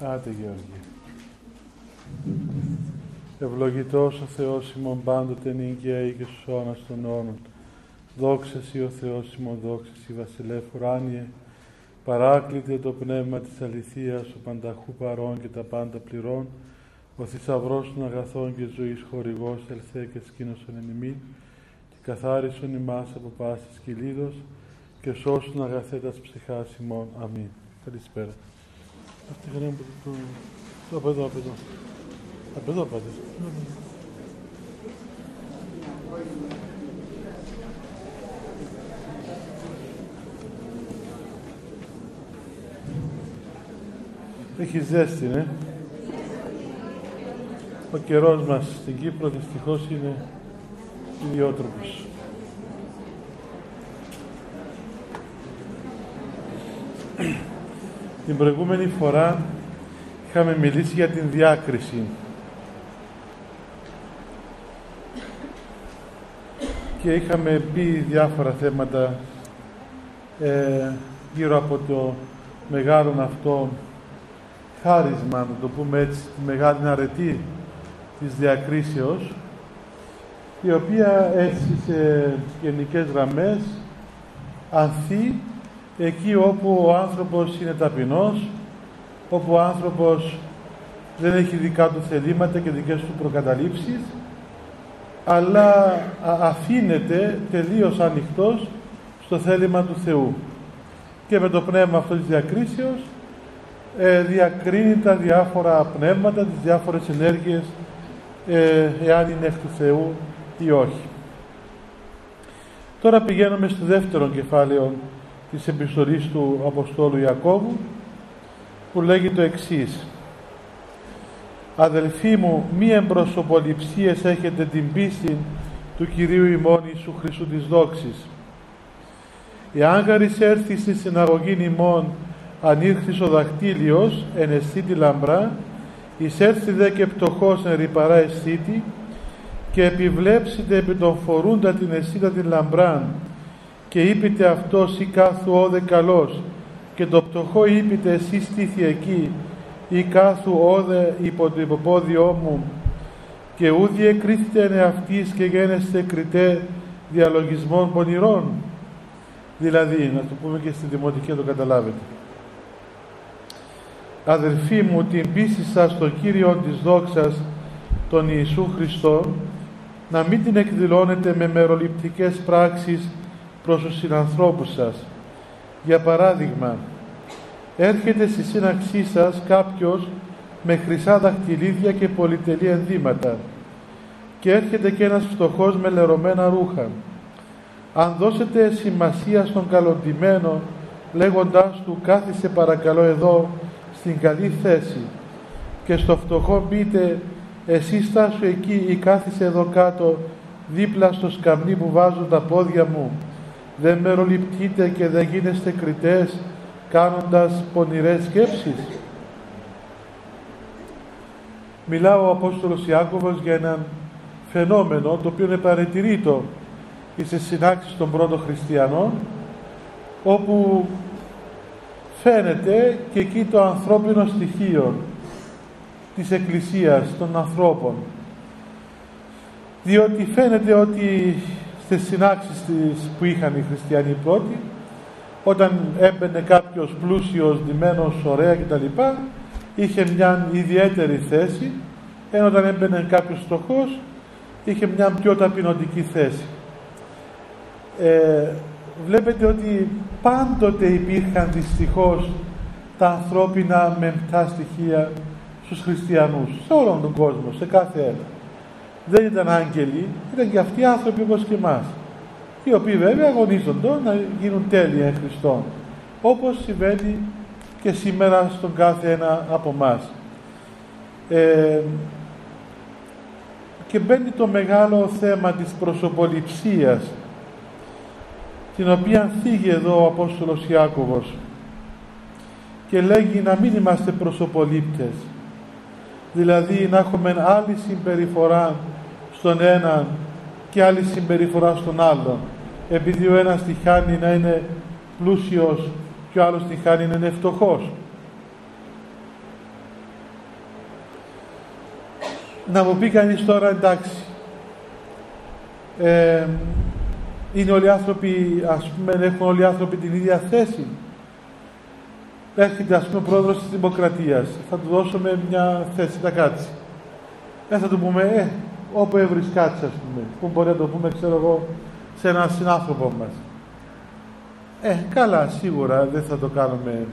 Άτε Γεώργη. Ευλογητός ο Θεός ημών πάντοτε νυγκαίη και στους αιώνας των αιώνων. Δόξα Σύ ο Θεός ημών, δόξα Σύ βασιλεύ ουράνιε, παράκλητε το πνεύμα της αληθείας, ο πανταχού παρών και τα πάντα πληρών, ο θησαυρός των αγαθών και ζωής χορηγός ελθέ και σκήνωσον εν ημίν, και καθάρισον ημάς από πάσης κυλίδος, και σώσουν αγαθέτας ψυχάς ημών. Αμήν. Καλησπέρα. Αυτή η που το... το... Από εδώ, από εδώ. Από εδώ πάτε. Έχει ζέστη, ναι. Ο καιρός μας στην Κύπρο δυστυχώς είναι ιδιότροπος. Την προηγούμενη φορά είχαμε μιλήσει για την διάκριση. Και είχαμε πει διάφορα θέματα ε, γύρω από το μεγάλο αυτό χάρισμα, να το πούμε έτσι, τη μεγάλη αρετή της διακρίσεως, η οποία έτσι σε γενικές γραμμές ανθεί εκεί όπου ο άνθρωπος είναι ταπεινός, όπου ο άνθρωπος δεν έχει δικά του θελήματα και δικές του προκαταλήψεις, αλλά αφήνεται τελείως ανοιχτός στο θέλημα του Θεού. Και με το πνεύμα αυτός της διακρίσεως ε, διακρίνει τα διάφορα πνεύματα, τις διάφορες ενέργειες, ε, εάν είναι εκ του Θεού ή όχι. Τώρα πηγαίνουμε στο δεύτερο κεφάλαιο της επιστολής του Αποστόλου Ιακώβου που λέγει το εξής «Αδελφοί μου, μη εμπροσωποληψίες έχετε την πίστη του Κυρίου ημών Ιησού Χριστού της δόξης. Εάν γαρις έρθει στη συναγωγή ημών αν ήρθεις ο δακτύλιος εν αισθήτη λαμπρά, εισέρθει δε και πτωχός εν ρηπαρά αισθήτη και επιβλέψετε επί των φορούντα την αισθήτα την λαμπράν και είπετε αυτός ή κάθου όδε καλός και το πτωχό είπετε εσύ στήθη εκεί. Ή κάθου όδε υπό το υποπόδιό μου και ούδι εκρίθητε εν αυτής και γένεστε κριτέ διαλογισμών πονηρών. Δηλαδή να το πούμε και στην δημοτική να το καταλάβετε. Αδελφοί μου την πίστη σας στο Κύριο της δόξας τον Ιησού Χριστό να μην την εκδηλώνετε με μεροληπτικές πράξεις προς τους συνανθρώπους σας. Για παράδειγμα, έρχεται στη σύναξή σας κάποιος με χρυσά δαχτυλίδια και πολυτελή ενδύματα και έρχεται και ένας φτωχός με λερωμένα ρούχα. Αν δώσετε σημασία στον καλοντημένο λέγοντάς του κάθισε παρακαλώ εδώ στην καλή θέση και στο φτωχό πείτε εσύ στάσου εκεί ή κάθισε εδώ κάτω δίπλα στο σκαμνί που βάζουν τα πόδια μου δεν μεροληπτείτε και δεν γίνεστε κριτές κάνοντας πονηρές σκέψεις. Μιλάω ο Απόστολος Ιάκωβος για ένα φαινόμενο το οποίο είναι παρατηρείτο σε συνάξεις των πρώτων χριστιανών όπου φαίνεται και εκεί το ανθρώπινο στοιχείο της Εκκλησίας, των ανθρώπων. Διότι φαίνεται ότι στις συνάξεις της, που είχαν οι χριστιανοί πρώτοι, όταν έμπαινε κάποιος πλούσιος, ντυμένος, ωραία κτλ, είχε μια ιδιαίτερη θέση, ενώ όταν έμπαινε κάποιος φτωχός, είχε μια πιο ταπεινωτική θέση. Ε, βλέπετε ότι πάντοτε υπήρχαν δυστυχώς τα ανθρώπινα μεμπτά στοιχεία στους χριστιανούς, σε όλον τον κόσμο, σε κάθε ένα. Δεν ήταν άγγελοι, ήταν και αυτοί άνθρωποι όπως και εμάς, οι οποίοι βέβαια αγωνίζονται να γίνουν τέλεια εν Χριστόν, όπως συμβαίνει και σήμερα στον κάθε ένα από εμάς. Ε, και μπαίνει το μεγάλο θέμα της προσωποληψίας την οποία θίγει εδώ ο Απόστολος Ιάκωβος και λέγει να μην είμαστε προσωπολήπτες δηλαδή να έχουμε άλλη συμπεριφορά στον έναν και άλλη συμπεριφορά στον άλλον. Επειδή ο ένας τυχάνει να είναι πλούσιος και ο άλλος τυχάνει να είναι φτωχός. Να μου πει κανείς τώρα εντάξει ε, είναι όλοι οι άνθρωποι ας πούμε έχουν όλοι οι άνθρωποι την ίδια θέση. Έρχεται ας πούμε ο πρόεδρος της Δημοκρατίας. Θα του δώσουμε μια θέση να κάτσει ε, θα του πούμε ε, όπου έβρις κάτσε ας πούμε που μπορεί να το πούμε ξέρω εγώ σε έναν συνάνθρωπο μας ε, καλά σίγουρα δεν θα το κάνουμε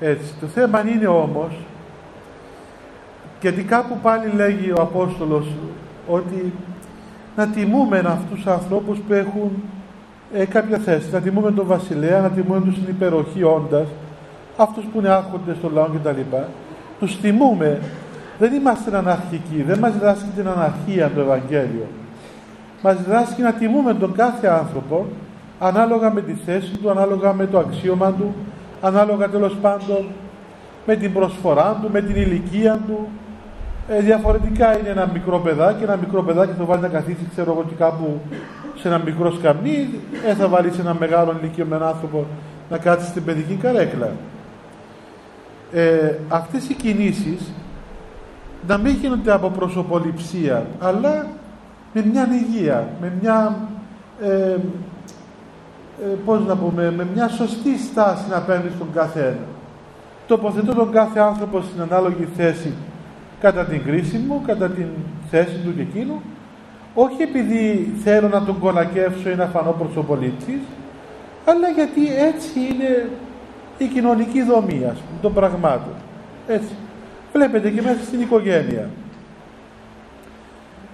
έτσι το θέμα είναι όμως γιατί κάπου πάλι λέγει ο Απόστολος ότι να τιμούμε αυτούς τους ανθρώπους που έχουν ε, κάποια θέση. Να τιμούμε τον βασιλέα, να τιμούμε τους υπεροχή όντας, αυτούς που είναι άρχοντες στο λαό κτλ. Τους τιμούμε. Δεν είμαστε αναρχικοί, δεν μας διδάσκει την αναρχία το Ευαγγέλιο. Μας διδάσκει να τιμούμε τον κάθε άνθρωπο ανάλογα με τη θέση του, ανάλογα με το αξίωμα του, ανάλογα τέλος πάντων με την προσφορά του, με την ηλικία του, ε, διαφορετικά είναι ένα μικρό παιδάκι, ένα μικρό παιδάκι θα βάλει να καθίσει, ξέρω εγώ, και κάπου σε ένα μικρό σκαμνί, ε, θα βάλει σε ένα μεγάλο ηλικιωμένο άνθρωπο να κάτσει στην παιδική καρέκλα. Ε, αυτές οι κινήσεις να μην γίνονται από προσωποληψία, αλλά με μια υγεία, με μια ε, ε, πώς να πούμε, με μια σωστή στάση να παίρνει στον καθένα. Τοποθετώ τον κάθε άνθρωπο στην ανάλογη θέση κατά την κρίση μου, κατά την θέση του και εκείνου, όχι επειδή θέλω να τον κολακεύσω ή να φανώ προσωπολήψης, αλλά γιατί έτσι είναι η κοινωνική δομή, ας πούμε, των πραγμάτων. Έτσι. Βλέπετε και μέσα στην οικογένεια.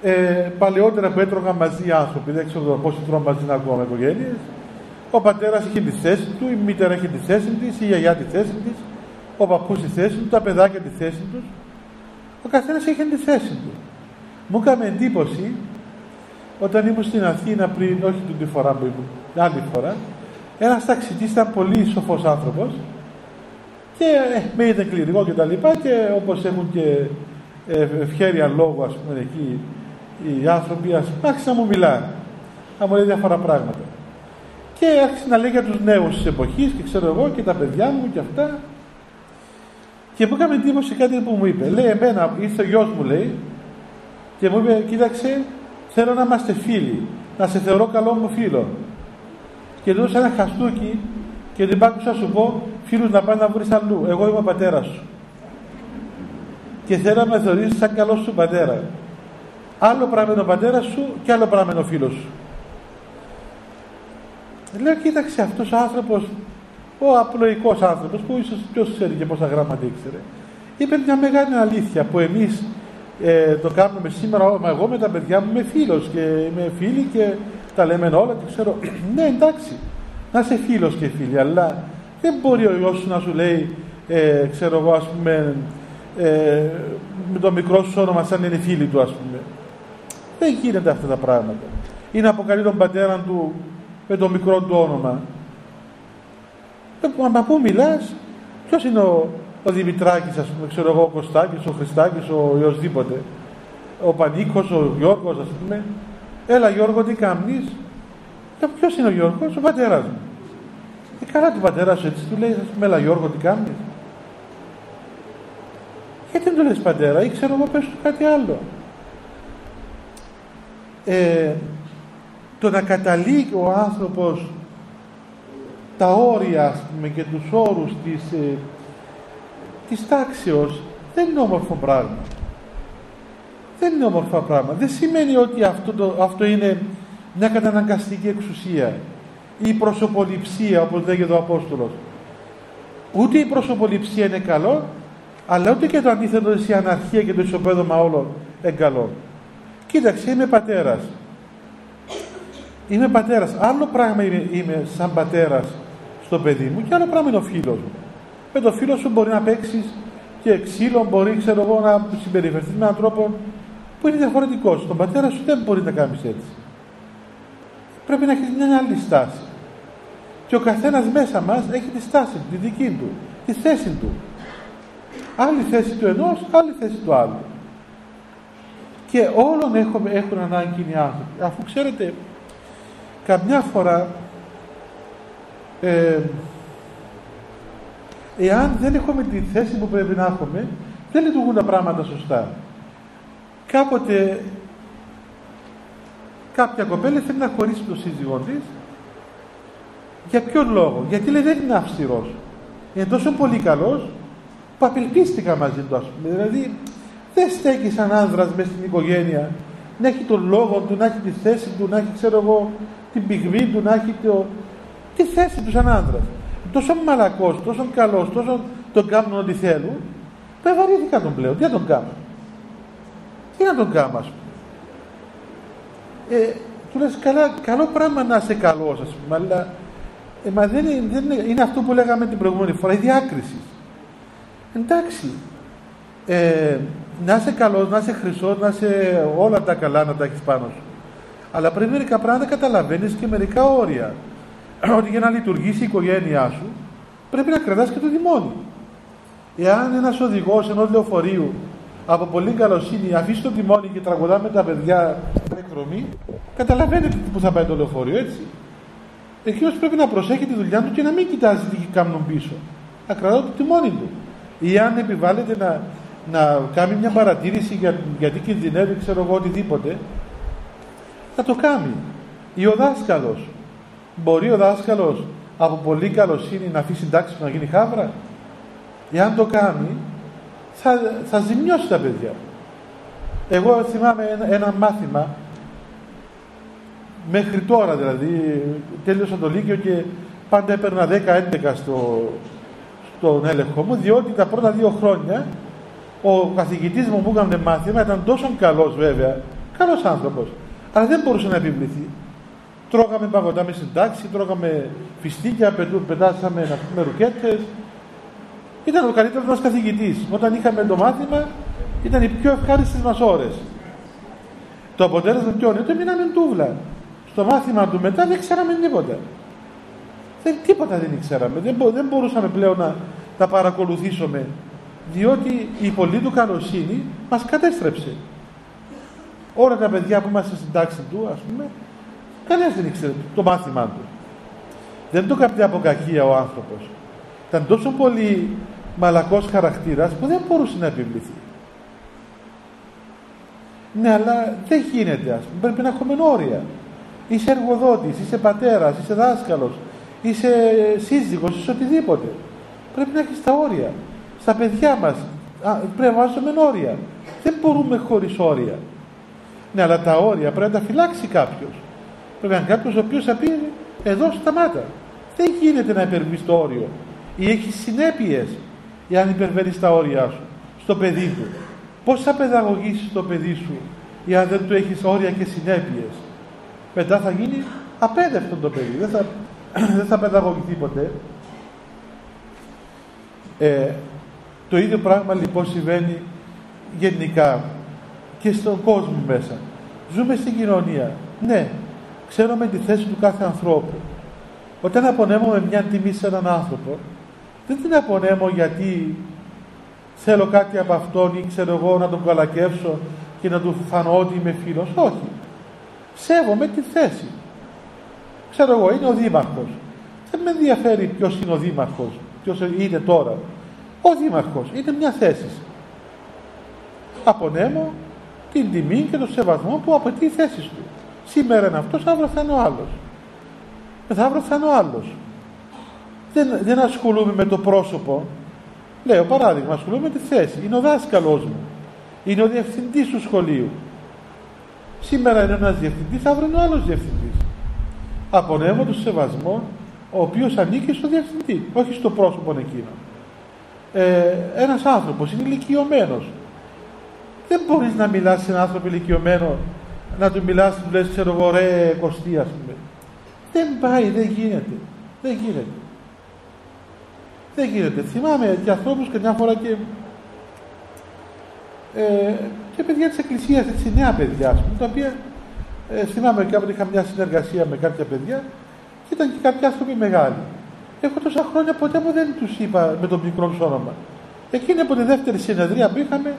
Ε, παλαιότερα που έτρωγαν μαζί οι άνθρωποι, δεν ξέρω πόσοι τρώγαν μαζί να ακόμα οικογένειες. Ο πατέρας είχε τη θέση του, η μητέρα είχε τη θέση της, η γιαγιά τη θέση της, ο παππούς τη θέση του, τα παιδάκια τη θέση τους. Ο καθένας έχει τη θέση του. Μου έκανε εντύπωση όταν ήμουν στην Αθήνα πριν, όχι την φορά που ήμουν, την άλλη φορά, ένας ταξιτής ήταν πολύ σοφός άνθρωπος και ε, με είδε κληρικό και τα λοιπά και όπως έχουν και ε, ευχέρεια λόγου ας πούμε εκεί οι άνθρωποι ας πούμε άρχισε να μου μιλάει να μου λέει διάφορα πράγματα και άρχισε να λέει για τους νέους της εποχής και ξέρω εγώ και τα παιδιά μου και αυτά και μου έκανε εντύπωση κάτι που μου είπε. Λέει, εμένα, ήρθε ο γιος μου, λέει, και μου είπε, κοίταξε, θέλω να είμαστε φίλοι, να σε θεωρώ καλό μου φίλο. Και του ένα χαστούκι και την πάκουσα σου πω, φίλους να πάνε να βρεις αλλού. Εγώ είμαι ο πατέρας σου. Και θέλω να με θεωρήσεις σαν καλός σου πατέρα. Άλλο πράγμα είναι ο πατέρας σου και άλλο πράγμα είναι ο φίλος σου. Λέω, κοίταξε, αυτός ο άνθρωπος ο απλοϊκός άνθρωπος που ίσως ποιος ξέρει και πόσα γράμματα ήξερε, είπε μια μεγάλη αλήθεια που εμείς ε, το κάνουμε σήμερα. Μα εγώ με τα παιδιά μου είμαι φίλος και είμαι φίλοι και τα λέμε όλα και ξέρω. ναι, εντάξει, να είσαι φίλος και φίλοι, αλλά δεν μπορεί ο γιο σου να σου λέει, ε, ξέρω εγώ, ας πούμε, ε, με το μικρό σου όνομα, σαν είναι φίλοι του, ας πούμε. Δεν γίνεται αυτά τα πράγματα. Ή να αποκαλεί τον πατέρα του με το μικρό του όνομα. Μα πού μιλάς, ποιος είναι ο, ο Δημητράκης, ας πούμε, ξέρω εγώ, ο Κωστάκης, ο Χριστάκης, ο οποιοδήποτε. Ο Πανίκος, ο Γιώργος, ας πούμε. Έλα Γιώργο, τι κάνεις; Ε, ποιος είναι ο Γιώργος, ο πατέρας μου. Ε, καλά του πατέρα σου έτσι, του λέει, α πούμε, έλα Γιώργο, τι κάνεις; Γιατί δεν του λες πατέρα, ή ξέρω εγώ, πες του κάτι άλλο. Ε, το να καταλήγει ο άνθρωπος τα όρια ας πούμε, και τους όρους της, ε, της τάξεως δεν είναι όμορφο πράγμα. Δεν είναι όμορφο πράγμα. Δεν σημαίνει ότι αυτό, το, αυτό είναι μια καταναγκαστική εξουσία ή προσωποληψία όπως λέγεται ο Απόστολος. Ούτε η προσωποληψία είναι καλό, αλλά ούτε και το αντίθετο η αναρχία και το ισοπαίδωμα όλων είναι καλό. Κοίταξε, είμαι πατέρας. Είμαι πατέρας. Άλλο πράγμα είμαι, είμαι σαν πατέρας στο παιδί μου και άλλο πράγμα είναι ο φίλος μου. Με το φίλο σου μπορεί να παίξεις και ξύλο, μπορεί ξέρω εγώ, να συμπεριφερθείς με έναν τρόπο που είναι διαφορετικός. Τον πατέρα σου δεν μπορεί να κάνεις έτσι. Πρέπει να έχεις μια άλλη στάση. Και ο καθένας μέσα μας έχει τη στάση του, τη δική του, τη θέση του. Άλλη θέση του ενός, άλλη θέση του άλλου. Και όλων έχουν, έχουν ανάγκη οι άνθρωποι. Αφού ξέρετε, καμιά φορά ε, εάν δεν έχουμε τη θέση που πρέπει να έχουμε, δεν λειτουργούν τα πράγματα σωστά. κάποτε κάποια κοπέλα θέλει να χωρίσει τον σύζυγός της. Για ποιο λόγο, γιατί λέει δεν είναι αυστηρός. Είναι τόσο πολύ καλός που απελπίστηκα μαζί του, ας πούμε. Δηλαδή, δεν στέκει σαν άνδρας μέσα στην οικογένεια να έχει τον λόγο του, να έχει τη θέση του, να έχει, ξέρω εγώ, την πυγμή του, να έχει το... τη θέση του σαν άνδρας. Τόσο μαλακός, τόσο καλός, τόσο τον κάνουν ό,τι θέλουν, που ευαρύθηκα τον πλέον. Τι να τον κάνω. Τι να τον κάνω, ας πούμε; Ε, του λες καλά, καλό πράγμα να είσαι καλός, ας πούμε, αλλά ε, μα δεν, είναι, δεν είναι, είναι, αυτό που λέγαμε την προηγούμενη φορά, η διάκριση. Εντάξει, ε, να είσαι καλός, να είσαι χρυσός, να είσαι όλα τα καλά να τα έχεις πάνω σου. Αλλά πρέπει μερικά πράγματα να καταλαβαίνεις και μερικά όρια. Ότι για να λειτουργήσει η οικογένειά σου πρέπει να κρατάς και το δημόνιο. Εάν ένας οδηγός ενός λεωφορείου από πολύ καλοσύνη αφήσει το τιμόνι και τραγουδά με τα παιδιά εκδρομή, καταλαβαίνετε που θα πάει το λεωφορείο, έτσι. Εκείνο πρέπει να προσέχει τη δουλειά του και να μην κοιτάζει τι κάνουν πίσω. Να κρατά το τιμόνι του. Ή αν επιβάλλεται να, να κάνει μια παρατήρηση για, γιατί κινδυνεύει, ξέρω εγώ, οτιδήποτε, θα το κάνει. Ή ο δάσκαλος. Μπορεί ο δάσκαλος από πολύ καλοσύνη να αφήσει τάξη να γίνει χάβρα. Εάν το κάνει, θα, θα ζημιώσει τα παιδιά. Εγώ θυμάμαι ένα, ένα μάθημα μέχρι τώρα δηλαδή, τέλειωσα το Λύκειο και πάντα έπαιρνα 10-11 στο, στον έλεγχο μου, διότι τα πρώτα δύο χρόνια ο καθηγητής μου που έκανε μάθημα ήταν τόσο καλός βέβαια, καλός άνθρωπος, αλλά δεν μπορούσε να επιβληθεί. Τρώγαμε παγωτά με συντάξει, τρώγαμε φιστίκια, πετάσαμε να πούμε ρουκέτες. Ήταν ο καλύτερος μας καθηγητής. Όταν είχαμε το μάθημα, ήταν οι πιο ευχάριστες μας ώρες. Το αποτέλεσμα ποιο είναι, ότι μείναμε τούβλα. Στο μάθημα του μετά δεν ξέραμε τίποτα. Δεν, τίποτα δεν ξέραμε. Δεν, δεν μπορούσαμε πλέον να, να παρακολουθήσουμε διότι η πολύ του καλοσύνη μας κατέστρεψε. Όλα τα παιδιά που είμαστε στην τάξη του, ας πούμε, κανένας δεν ήξερε το μάθημά του. Δεν το έκανε από κακία ο άνθρωπος. Ήταν τόσο πολύ μαλακός χαρακτήρας που δεν μπορούσε να επιβληθεί. Ναι, αλλά δεν γίνεται, ας πούμε. Πρέπει να έχουμε όρια. Είσαι εργοδότης, είσαι πατέρας, είσαι δάσκαλος, είσαι σύζυγος, είσαι οτιδήποτε. Πρέπει να έχεις τα όρια στα παιδιά μας. πρέπει να βάζουμε όρια. Δεν μπορούμε χωρίς όρια. Ναι, αλλά τα όρια πρέπει να τα φυλάξει κάποιος. Πρέπει να είναι κάποιος ο οποίος θα πει εδώ σταμάτα. Δεν γίνεται να υπερβείς το όριο. Ή έχεις συνέπειες αν υπερβαίνεις τα όρια σου στο παιδί του. Πώς θα παιδαγωγήσεις το παιδί σου αν δεν του έχεις όρια και συνέπειες. Μετά θα γίνει απέδευτο το παιδί. Δεν θα, δεν θα παιδαγωγηθεί ποτέ. Ε, το ίδιο πράγμα λοιπόν συμβαίνει γενικά και στον κόσμο μέσα. Ζούμε στην κοινωνία. Ναι, ξέρουμε τη θέση του κάθε ανθρώπου. Όταν απονέμουμε μια τιμή σε έναν άνθρωπο, δεν την απονέμω γιατί θέλω κάτι από αυτόν ή ξέρω εγώ να τον καλακεύσω και να του φανώ ότι είμαι φίλος. Όχι. Σέβομαι τη θέση. Ξέρω εγώ, είναι ο δήμαρχος. Δεν με ενδιαφέρει ποιος είναι ο δήμαρχος, ποιος είναι τώρα. Ο δήμαρχος είναι μια θέση. Απονέμω την τιμή και τον σεβασμό που απαιτεί η θέση του. Σήμερα είναι αυτός αύριο θα είναι ο άλλος. Αύριο θα είναι ο άλλος. Δεν, δεν ασχολούμαι με το πρόσωπο. Λέω παράδειγμα ασχολούμαι με τη θέση. Είναι ο δάσκαλός μου. Είναι ο διευθυντής του σχολείου σήμερα είναι ένας διευθυντής αύριο είναι ο άλλος διευθυντής. Απονέμω τον σεβασμό ο οποίος ανήκει στο διευθυντή όχι στο πρόσωπο εκείνο. Ε, ένας άνθρωπος είναι ηλικιωμένος. Δεν μπορείς να μιλάς σε έναν άνθρωπο ηλικιωμένο να του μιλάς, του λες ξέρω εγώ ρε κοστί ας πούμε. Δεν πάει, δεν γίνεται. Δεν γίνεται. Δεν γίνεται. Θυμάμαι και ανθρώπους και μια φορά και ε, και παιδιά της εκκλησίας έτσι νέα παιδιά ας πούμε τα οποία ε, θυμάμαι κάποτε είχα μια συνεργασία με κάποια παιδιά και ήταν και κάποιοι άνθρωποι μεγάλοι Έχω τόσα χρόνια ποτέ μου δεν τους είπα με το μικρό τους όνομα. Εκείνη από τη δεύτερη συνεδρία που είχαμε,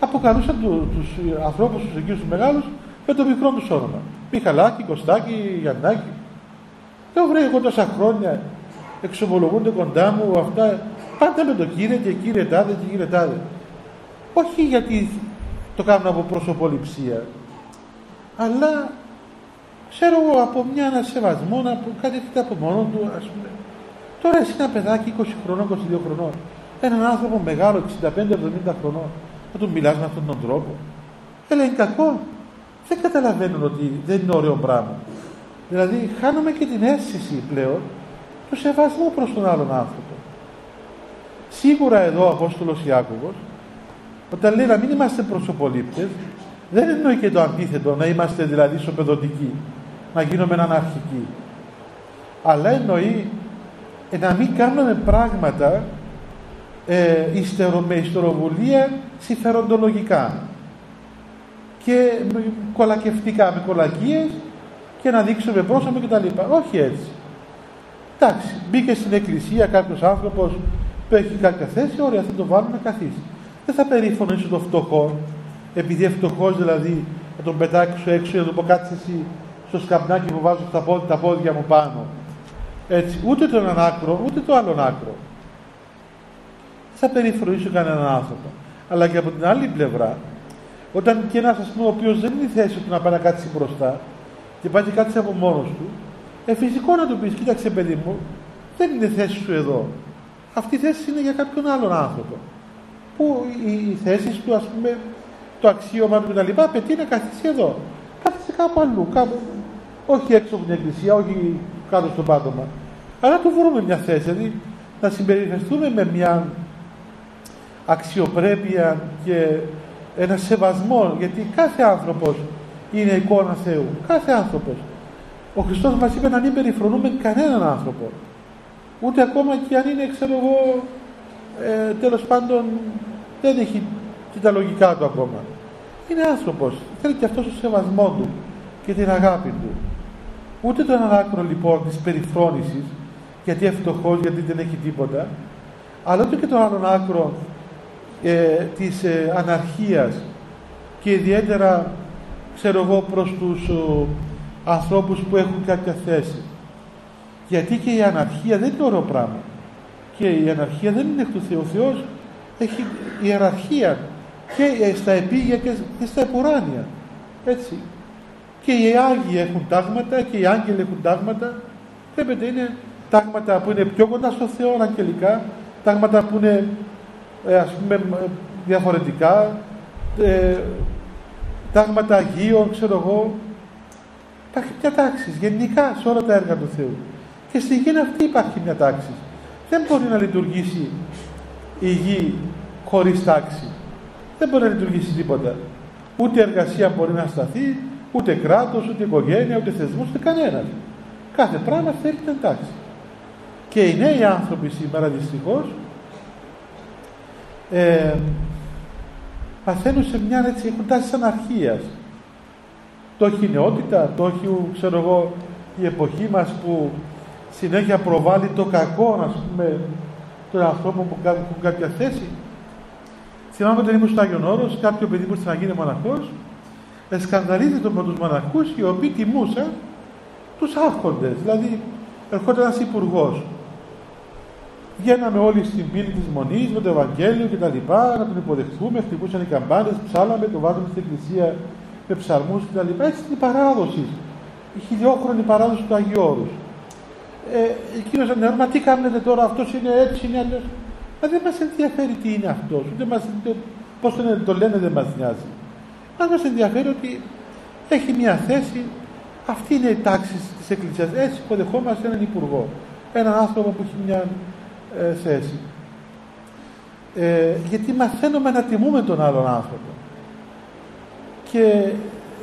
αποκαλούσαν του τους ανθρώπους τους εκείνους τους μεγάλους με το μικρό τους όνομα. Μιχαλάκη, Κωστάκη, Γιαννάκη. Λέω βρε, εγώ τόσα χρόνια εξομολογούνται κοντά μου αυτά, πάντα με το κύριε και κύριε τάδε και κύριε τάδε. Όχι γιατί το κάνουν από προσωποληψία. Αλλά ξέρω εγώ από μια ανασεβασμό, από κάτι από μόνο του, ας πούμε. Τώρα εσύ ένα παιδάκι 20 χρονών, 22 χρονών, έναν άνθρωπο μεγάλο, 65-70 χρονών, θα του μιλάς με αυτόν τον τρόπο. Έλα είναι κακό. Δεν καταλαβαίνουν ότι δεν είναι ωραίο πράγμα. Δηλαδή χάνουμε και την αίσθηση πλέον του σεβασμού προς τον άλλον άνθρωπο. Σίγουρα εδώ ο Απόστολος Ιάκωβος όταν λέει να μην είμαστε προσωπολήπτες δεν εννοεί και το αντίθετο να είμαστε δηλαδή σοπεδωτικοί να γίνουμε αναρχικοί αλλά εννοεί ε, να μην κάνουμε πράγματα ε, με ιστεροβουλία συμφεροντολογικά και κολακευτικά με κολακίες και να δείξουμε πρόσωπο κτλ. Όχι έτσι. Εντάξει, μπήκε στην εκκλησία κάποιος άνθρωπος που έχει κάποια θέση, ωραία, θα το βάλουμε να καθίσει. Δεν θα περίφωνο το φτωχό, επειδή είναι φτωχός δηλαδή, να τον πετάξω έξω και να του πω κάτσε εσύ στο σκαμπνάκι που βάζω τα πόδια, τα πόδια μου πάνω. Έτσι, ούτε τον έναν άκρο, ούτε το άλλον άκρο. Δεν θα περιφρονήσω κανέναν άνθρωπο. Αλλά και από την άλλη πλευρά, όταν και ένας, ας πούμε, ο οποίος δεν είναι η θέση του να πάει να κάτσει μπροστά και πάει και κάτσει από μόνος του, ε, φυσικό να του πεις: Κοίταξε, παιδί μου, δεν είναι θέση σου εδώ. Αυτή η θέση είναι για κάποιον άλλον άνθρωπο. Που οι, οι θέσεις του, ας πούμε, το αξίωμα του κτλ. απαιτεί να καθίσει εδώ. Κάθισε κάπου αλλού, κάπου, όχι έξω από την εκκλησία, όχι κάτω στο πάτωμα. Αλλά του βρούμε μια θέση, δηλαδή να συμπεριφερθούμε με μια αξιοπρέπεια και ένα σεβασμό, γιατί κάθε άνθρωπος είναι εικόνα Θεού. Κάθε άνθρωπος. Ο Χριστός μας είπε να μην περιφρονούμε κανέναν άνθρωπο. Ούτε ακόμα και αν είναι, ξέρω εγώ, ε, τέλος πάντων δεν έχει και τα λογικά του ακόμα. Είναι άνθρωπος. Θέλει και αυτός το σεβασμό του και την αγάπη του. Ούτε τον άκρο λοιπόν της περιφρόνησης, γιατί είναι φτωχός, γιατί δεν έχει τίποτα, αλλά ούτε και τον άλλον άκρο ε, της ε, αναρχίας και ιδιαίτερα ξέρω εγώ προς τους ο, ανθρώπους που έχουν κάποια θέση γιατί και η αναρχία δεν είναι ωραίο πράγμα και η αναρχία δεν είναι εκ του Θεού ο Θεός έχει ιεραρχία και στα επίγεια και στα επουράνια. Έτσι. Και οι Άγιοι έχουν τάγματα και οι Άγγελοι έχουν τάγματα. Βλέπετε είναι τάγματα που είναι πιο κοντά στο Θεό αγγελικά τάγματα που είναι ε, ας πούμε διαφορετικά ε, τάγματα Αγίων, ξέρω εγώ. Υπάρχει μια τάξη γενικά σε όλα τα έργα του Θεού. Και στη γη αυτή υπάρχει μια τάξη. Δεν μπορεί να λειτουργήσει η γη χωρίς τάξη. Δεν μπορεί να λειτουργήσει τίποτα. Ούτε εργασία μπορεί να σταθεί ούτε κράτος, ούτε οικογένεια, ούτε θεσμός, ούτε κανένας. Κάθε πράγμα θέλει την τάξη. Και οι νέοι άνθρωποι σήμερα δυστυχώς ε, παθαίνουν σε μια έτσι, έχουν τάσεις αναρχίας. Το έχει η νεότητα, το έχει, ξέρω εγώ, η εποχή μας που συνέχεια προβάλλει το κακό, ας πούμε, των ανθρώπων που έχουν κάποια θέση. Θυμάμαι όταν ήμουν στο Άγιον Όρος, κάποιο παιδί που στην Αγία μοναχός, εσκανδαλίζεται με τους μοναχούς οι οποίοι τιμούσαν τους άρχοντες. Δηλαδή, ερχόταν ένας υπουργός Βγαίναμε όλοι στην πύλη της Μονής με το Ευαγγέλιο και τα λοιπά, να τον υποδεχθούμε, χτυπούσαν οι καμπάνες, ψάλαμε, το βάζαμε στην εκκλησία με ψαλμούς και τα λοιπά. Έτσι είναι η παράδοση, η χιλιόχρονη παράδοση του Αγίου Όρους. Ε, Εκείνος μα τι κάνετε τώρα, αυτός είναι έτσι, είναι αλλιώς. Μα δεν μας ενδιαφέρει τι είναι αυτός, ούτε μας, πώς το, το λένε δεν μας νοιάζει. Μα μας ενδιαφέρει ότι έχει μια θέση, αυτή είναι η τάξη της Εκκλησίας. Έτσι υποδεχόμαστε έναν υπουργό. Έναν άνθρωπο που έχει μια ε, θέση. Ε, γιατί μαθαίνουμε να τιμούμε τον άλλον άνθρωπο. Και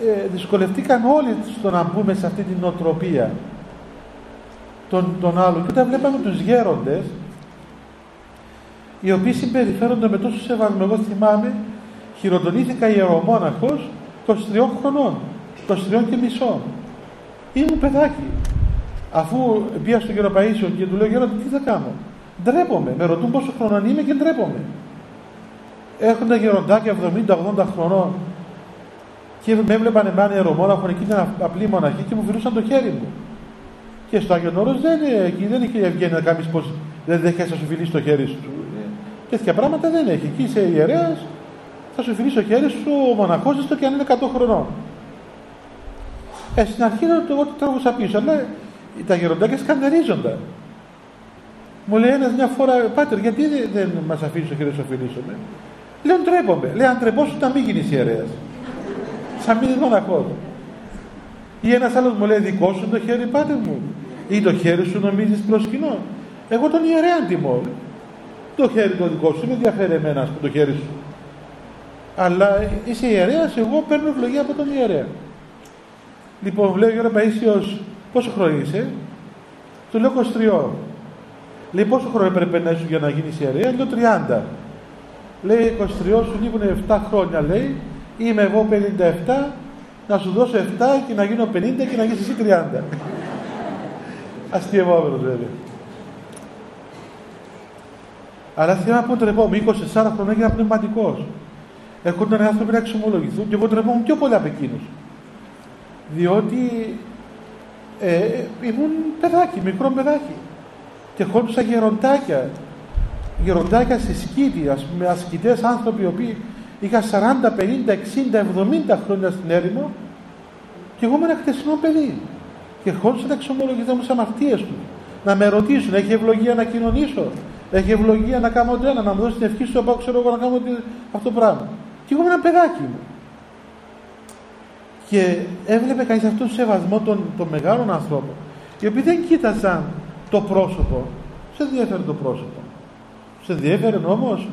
ε, δυσκολευτήκαν όλοι στο να μπούμε σε αυτή την νοοτροπία των, των άλλων. Και όταν βλέπαμε τους γέροντες, οι οποίοι συμπεριφέρονται με τόσο σεβασμό. Εγώ θυμάμαι, χειροτονήθηκα ιερομόναχος 23 χρονών, 23 και μισό. Ήμουν παιδάκι. Αφού πήγα στο Γεροπαΐσιο και του λέω Γέροντα τι θα κάνω; Ντρέπομαι. Με ρωτούν πόσο χρόνο είμαι και ντρέπομαι. Έχουν γεροντάκια 70-80 χρονών και με έβλεπαν εμένα ιερομόναχο εκεί ήταν απλή μοναχή και μου βυρούσαν το χέρι μου. Και στο Άγιον Όρος δεν, εκεί δεν έχει ευγένεια να κάνεις πως δεν δέχεσαι να σου φιλήσει το χέρι σου. Τέτοια πράγματα δεν έχει. Εκεί είσαι ιερέας, θα σου φιλήσει το χέρι σου ο μοναχός έστω και αν είναι 100 χρονών. Ε, στην αρχή το εγώ το τράβουσα πίσω, αλλά τα γεροντάκια σκανδαρίζονταν. Μου λέει ένας μια φορά, Πάτερ, γιατί δεν μας αφήνεις το χέρι σου φιλήσουμε; Λέω ντρέπομαι. Λέει αν τρεπόσουν να μην γίνεις ιερέας. Σαν μείνεις μοναχός. Ή ένας άλλος μου λέει δικό σου το χέρι, πάτερ μου. Ή το χέρι σου νομίζεις προσκυνώ. Εγώ τον ιερέα τιμώ. Το χέρι το δικό σου, με ενδιαφέρει εμένα το χέρι σου. Αλλά είσαι ιερέας, εγώ παίρνω ευλογία από τον ιερέα. Λοιπόν, λέει ο Γιώργο Παΐσιο, πόσο χρόνο είσαι, του λέω 23. Λέει πόσο χρόνο έπρεπε να είσαι για να γίνεις ιερέα, λέω 30. Λέει 23 σου λείπουν 7 χρόνια, λέει, είμαι εγώ 57, να σου δώσω 7 και να γίνω 50 και να γίνεις εσύ 30. Αστειευόμενος βέβαια. Αλλά θέλω να πω τρεπό, με 24 χρόνια έγινα πνευματικός. Έρχονταν άνθρωποι να εξομολογηθούν και εγώ τρεπόμουν πιο πολύ από εκείνους. Διότι ε, ήμουν παιδάκι, μικρό παιδάκι. Και χώρισα γεροντάκια. Γεροντάκια στη σκήτη, ας πούμε, ασκητές άνθρωποι οι οποίοι είχαν 40, 50, 60, 70 χρόνια στην έρημο και εγώ ήμουν ένα χτεσινό παιδί. Και χώρισα να εξομολογηθούν τι αμαρτίε του. Να με ρωτήσουν, έχει ευλογία να κοινωνήσω, έχει ευλογία να κάνω το ένα, να μου δώσει την ευχή σου, να ξέρω εγώ να κάνω αυτό το πράγμα. Και εγώ ήμουν ένα παιδάκι μου. Και έβλεπε κανείς αυτόν τον σεβασμό των, των μεγάλων ανθρώπων, οι οποίοι δεν κοίταζαν το πρόσωπο, σε ενδιαφέρει το πρόσωπο. Σε ενδιαφέρει όμως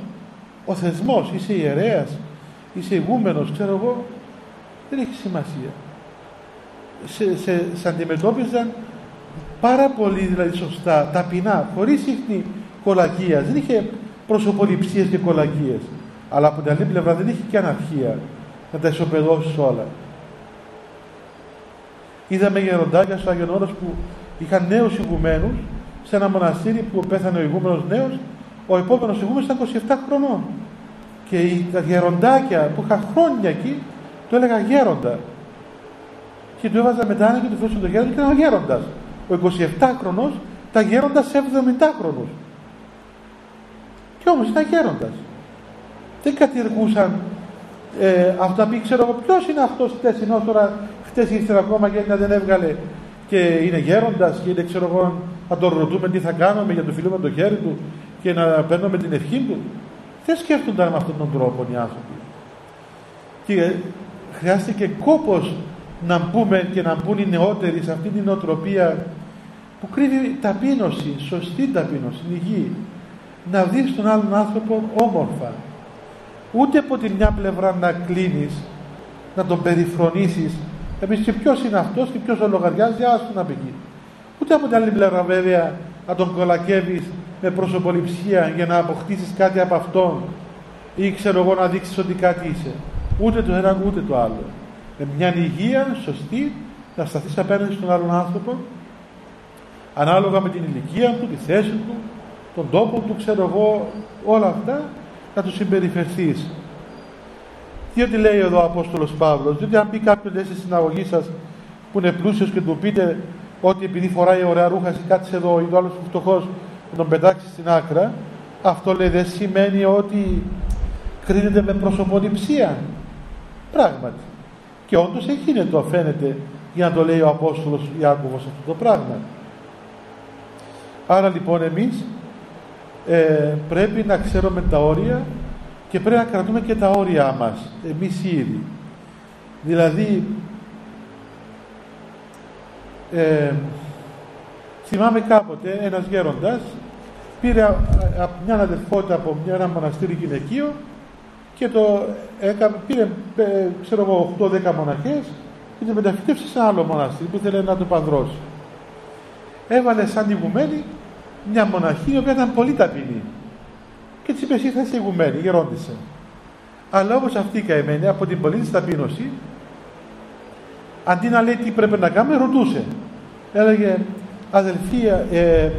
ο θεσμός, είσαι ιερέας, είσαι ηγούμενος, ξέρω εγώ, δεν έχει σημασία. Σε, σε, σε αντιμετώπιζαν πάρα πολύ δηλαδή σωστά, ταπεινά, χωρίς ίχνη κολακίας. Δεν είχε προσωποληψίες και κολακίες. Αλλά από την άλλη πλευρά δεν είχε και αναρχία να τα ισοπεδώσει όλα. Είδαμε γεροντάκια στο Άγιον Όρος που είχαν νέους ηγουμένους σε ένα μοναστήρι που πέθανε ο ηγούμενος νέος, ο επόμενος ηγούμενος ήταν 27 χρονών. Και τα γεροντάκια που είχαν χρόνια εκεί, του έλεγα γέροντα. Και του έβαζα μετά και του φέρνω το γέροντα και ήταν γέροντας. Ο 27 χρονός ήταν γέροντας σε 70 χρονούς. Και όμως ήταν γέροντας. Δεν κατηργούσαν ε, αυτά πει ξέρω εγώ ποιος είναι αυτός χτεσινός τώρα χτες ήρθε ακόμα και να δεν έβγαλε και είναι γέροντας και είναι ξέρω εγώ να τον ρωτούμε τι θα κάνουμε για το φιλούμε το χέρι του και να παίρνουμε την ευχή του δεν σκέφτονταν με αυτόν τον τρόπο οι άνθρωποι και χρειάστηκε κόπος να μπούμε και να μπουν οι νεότεροι σε αυτή την νοοτροπία που κρύβει ταπείνωση, σωστή ταπείνωση, υγιή. Να δεις τον άλλον άνθρωπο όμορφα. Ούτε από τη μια πλευρά να κλείνεις, να τον περιφρονήσεις Εμείς και ποιος είναι αυτός και ποιος τον λογαριάζει, άστο να πει. Ούτε από την άλλη πλευρά βέβαια να τον κολακεύεις με προσωποληψία για να αποκτήσεις κάτι από αυτόν ή ξέρω εγώ να δείξεις ότι κάτι είσαι. Ούτε το ένα ούτε το άλλο. Με μια υγεία σωστή να σταθείς απέναντι στον άλλον άνθρωπο ανάλογα με την ηλικία του, τη θέση του, τον τόπο του, ξέρω εγώ, όλα αυτά να τους συμπεριφερθείς. Διότι λέει εδώ ο Απόστολος Παύλος, διότι αν πει κάποιος λέει στη συναγωγή σας που είναι πλούσιος και του πείτε ότι επειδή φοράει ωραία ρούχα εσύ κάτσε εδώ ή ο άλλος φτωχός και τον πετάξεις στην άκρα, αυτό λέει δεν σημαίνει ότι κρίνεται με προσωποληψία. Πράγματι. Και όντως εκεί το φαίνεται για να το λέει ο Απόστολος Ιάκωβος αυτό το πράγμα. Άρα λοιπόν εμείς ε, πρέπει να ξέρουμε τα όρια και πρέπει να κρατούμε και τα όρια μας εμείς ήδη δηλαδή ε, θυμάμαι κάποτε ένας γέροντας πήρε μια αδερφότητα από μια, ένα μοναστήρι γυναικείο και το έκα, πήρε ε, ξέρω εγώ 8-10 μοναχές και το μεταφυτεύσε σε άλλο μοναστήρι που ήθελε να το παντρώσει έβαλε σαν ηγουμένη μια μοναχή η οποία ήταν πολύ ταπεινή και της είπες εσύ θα είσαι ηγουμένη, γερόντισε. Αλλά όπως αυτή η καημένη από την πολύ της ταπείνωση, αντί να λέει τι πρέπει να κάνουμε, ρωτούσε. Έλεγε, αδελφή, ε,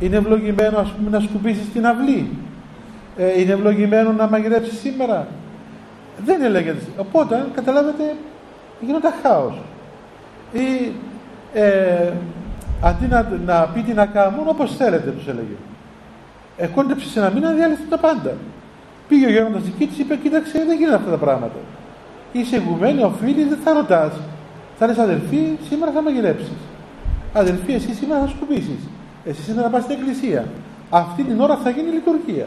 είναι ευλογημένο ας πούμε, να σκουπίσεις την αυλή. Ε, είναι ευλογημένο να μαγειρέψει σήμερα. Δεν έλεγε. Οπότε, καταλάβετε, γινόταν χάος. Ή ε, αντί να, να πει τι να κάνουν, όπως θέλετε, τους έλεγε. Εκόντεψε σε ένα μήνα, διάλυσε τα πάντα. Πήγε ο γέροντας εκεί, της είπε, κοίταξε, δεν γίνονται αυτά τα πράγματα. Είσαι εγγουμένη, οφείλει, δεν θα ρωτάς. Θα λες αδελφή, σήμερα θα μαγειρέψεις. Αδελφή, εσύ σήμερα θα σκουπίσεις. Εσύ σήμερα θα πας στην εκκλησία. Αυτή την ώρα θα γίνει λειτουργία.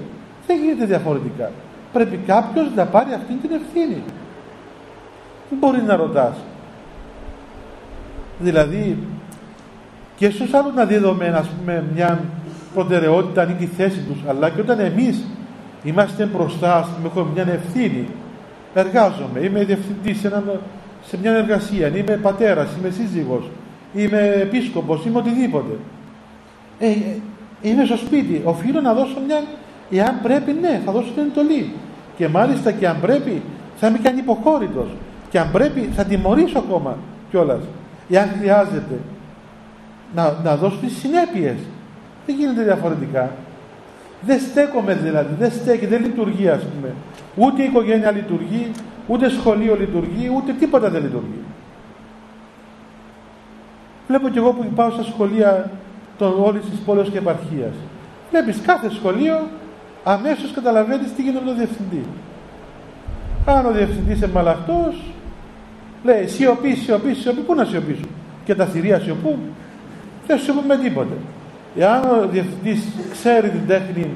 Δεν γίνεται διαφορετικά. Πρέπει κάποιος να πάρει αυτή την ευθύνη. Δεν μπορείς να ρωτάς. Δηλαδή, και στους άλλους να δίδουμε, ας πούμε, μια προτεραιότητα ή τη θέση τους, αλλά και όταν εμείς είμαστε μπροστά, ας πούμε, έχουμε μια ευθύνη. Εργάζομαι, είμαι διευθυντής σε, σε μια εργασία, είμαι πατέρας, είμαι σύζυγος, είμαι επίσκοπος, είμαι οτιδήποτε. Ε, ε, είμαι στο σπίτι, οφείλω να δώσω μια, εάν πρέπει, ναι, θα δώσω την εντολή. Και μάλιστα και αν πρέπει, θα είμαι και ανυποχώρητος. Και αν πρέπει, θα τιμωρήσω ακόμα κιόλας. Εάν χρειάζεται να, να δώσω τις συνέπειες. Δεν γίνεται διαφορετικά. Δεν στέκομαι δηλαδή, δεν στέκει, δεν λειτουργεί ας πούμε. Ούτε η οικογένεια λειτουργεί, ούτε σχολείο λειτουργεί, ούτε τίποτα δεν λειτουργεί. Βλέπω κι εγώ που πάω στα σχολεία των όλης της πόλης και επαρχίας. Βλέπεις κάθε σχολείο αμέσως καταλαβαίνεις τι γίνεται με τον διευθυντή. Αν ο διευθυντής εμμαλαχτός, λέει σιωπής, σιωπής, σιωπή, πού να σιωπήσω; Και τα θηρία σιωπούν. Δεν σιωπούν με τίποτε. Εάν ο διευθυντής ξέρει την τέχνη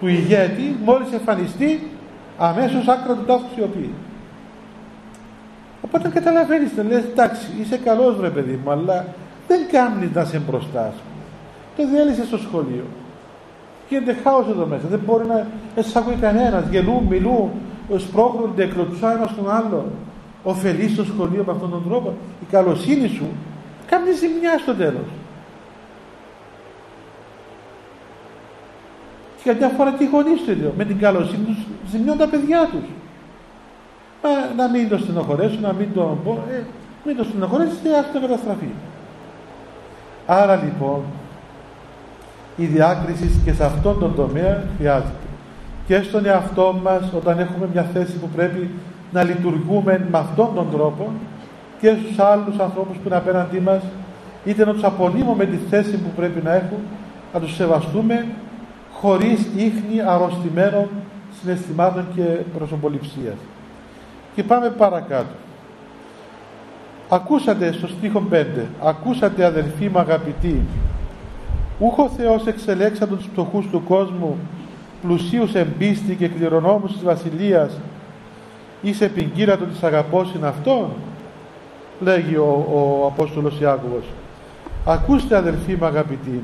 του ηγέτη, μόλις εμφανιστεί, αμέσως άκρα του τάφου σιωπή. Οπότε καταλαβαίνεις, λες, εντάξει, είσαι καλός βρε παιδί μου, αλλά δεν κάνεις να σε μπροστά σου. Το διέλυσε στο σχολείο. Γίνεται χάος εδώ μέσα. Δεν μπορεί να εισαγωγεί κανένας. Γελούν, μιλούν, σπρώχνονται, εκλωτσούν ένας στον άλλο. Οφελεί στο σχολείο με αυτόν τον τρόπο. Η καλοσύνη σου κάνει ζημιά στο τέλος. Και μια φορά και οι γονείς του ίδιο. Με την καλοσύνη τους ζημιώνουν τα παιδιά τους. να μην το στενοχωρέσουν, να μην το πω. Ε, μην το στενοχωρέσεις, άσε το καταστραφεί. Άρα λοιπόν η διάκρισης και σε αυτόν τον τομέα χρειάζεται. Και στον εαυτό μας όταν έχουμε μια θέση που πρέπει να λειτουργούμε με αυτόν τον τρόπο και στους άλλους ανθρώπους που είναι απέναντί μας είτε να τους απολύμουμε τη θέση που πρέπει να έχουν να τους σεβαστούμε χωρίς ίχνη αρρωστημένων συναισθημάτων και προσωποληψίας. Και πάμε παρακάτω. Ακούσατε στο στίχο 5, ακούσατε αδελφοί μου αγαπητοί, ούχο Θεός εξελέξαντο τους πτωχούς του κόσμου, πλουσίους εμπίστη και κληρονόμους της Βασιλείας, είσαι πυγκύρα του της αγαπώσιν αυτόν, λέγει ο, ο Απόστολος Ιάκωβος. Ακούστε αδελφοί μου αγαπητοί,